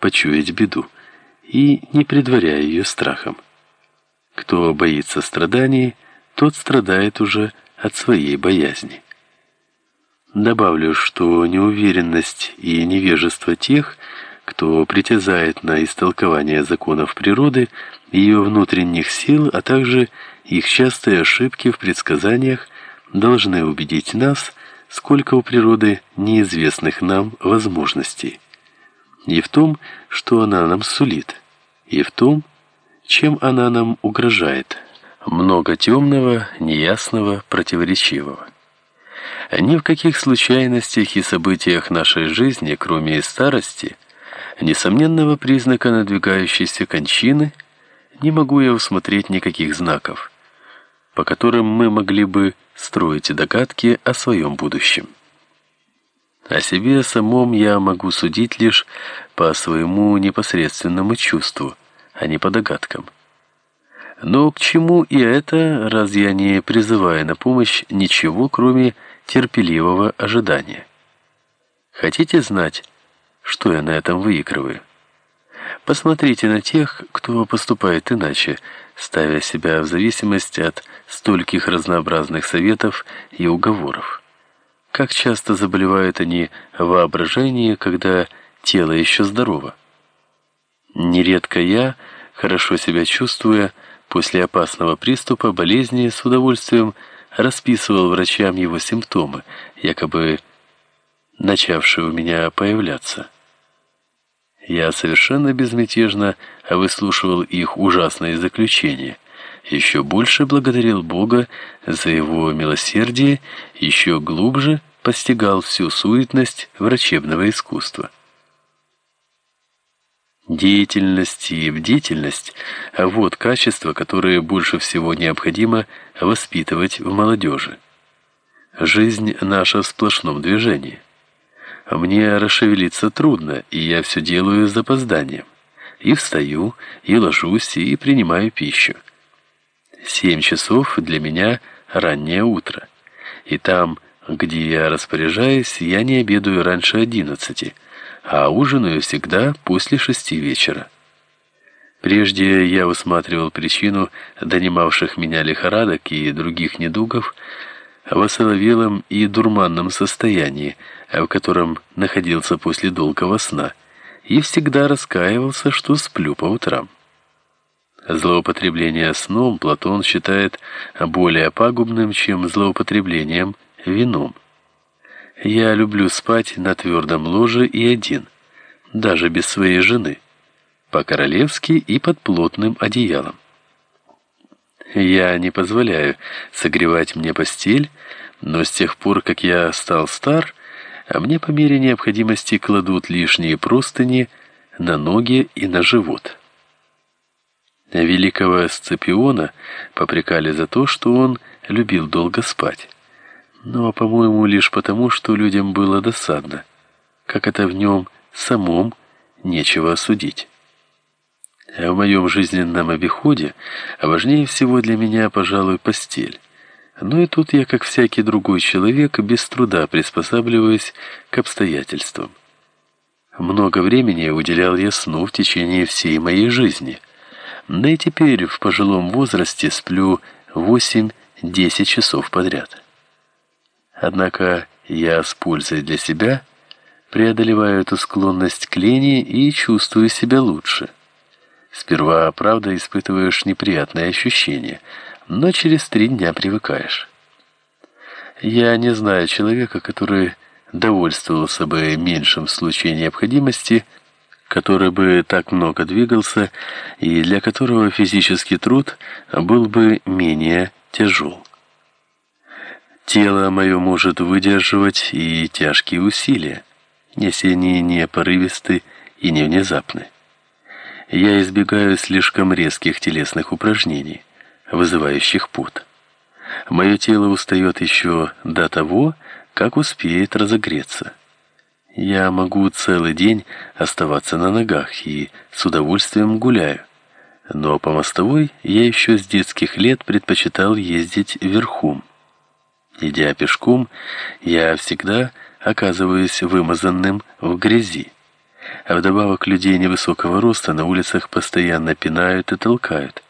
почуять беду и не предваряя ее страхом. Кто боится страданий, тот страдает уже от своей боязни. Добавлю, что неуверенность и невежество тех, кто притязает на истолкование законов природы, ее внутренних сил, а также их частые ошибки в предсказаниях, должны убедить нас, сколько у природы неизвестных нам возможностей. И в том, что она нам сулит, и в том, чем она нам угрожает. Много темного, неясного, противоречивого. Ни в каких случайностях и событиях нашей жизни, кроме старости, несомненного признака надвигающейся кончины, не могу я усмотреть никаких знаков, по которым мы могли бы строить догадки о своем будущем. О себе самом я могу судить лишь по своему непосредственному чувству, а не по догадкам. Но к чему и это, раз я не призываю на помощь ничего, кроме терпеливого ожидания? Хотите знать, что я на этом выигрываю? Посмотрите на тех, кто поступает иначе, ставя себя в зависимость от стольких разнообразных советов и уговоров. Как часто заболевают они воображение, когда тело еще здорово. Нередко я, хорошо себя чувствуя, после опасного приступа болезни с удовольствием расписывал врачам его симптомы, якобы начавшие у меня появляться. Я совершенно безмятежно выслушивал их ужасные заключения, еще больше благодарил Бога за его милосердие, еще глубже постигал всю суетность врачебного искусства. Деятельность и бдительность – вот качества, которые больше всего необходимо воспитывать в молодежи. Жизнь наша в сплошном движении. Мне расшевелиться трудно, и я все делаю с запозданием. И встаю, и ложусь, и принимаю пищу. Семь часов для меня раннее утро. И там, где я распоряжаюсь, я не обедаю раньше одиннадцати – а ужинаю всегда после шести вечера. Прежде я усматривал причину донимавших меня лихорадок и других недугов в осоловелом и дурманном состоянии, в котором находился после долгого сна, и всегда раскаивался, что сплю по утрам. Злоупотребление сном Платон считает более пагубным, чем злоупотреблением вином. Я люблю спать на твердом ложе и один, даже без своей жены, по-королевски и под плотным одеялом. Я не позволяю согревать мне постель, но с тех пор, как я стал стар, а мне по мере необходимости кладут лишние простыни на ноги и на живот. Великого Сципиона попрекали за то, что он любил долго спать но, по-моему, лишь потому, что людям было досадно, как это в нем самом нечего осудить. А в моем жизненном обиходе важнее всего для меня, пожалуй, постель. Ну и тут я, как всякий другой человек, без труда приспосабливаюсь к обстоятельствам. Много времени уделял я сну в течение всей моей жизни. Да и теперь в пожилом возрасте сплю 8-10 часов подряд. Однако я с пользой для себя преодолеваю эту склонность к лени и чувствую себя лучше. Сперва, правда, испытываешь неприятные ощущения, но через три дня привыкаешь. Я не знаю человека, который довольствовался бы меньшим в случае необходимости, который бы так много двигался и для которого физический труд был бы менее тяжел. Тело мое может выдерживать и тяжкие усилия, если они не порывисты и не внезапны. Я избегаю слишком резких телесных упражнений, вызывающих пот. Мое тело устает еще до того, как успеет разогреться. Я могу целый день оставаться на ногах и с удовольствием гуляю. Но по мостовой я еще с детских лет предпочитал ездить верхом. Идя пешком, я всегда оказываюсь вымазанным в грязи. а вдобавок людей невысокого роста на улицах постоянно пинают и толкают.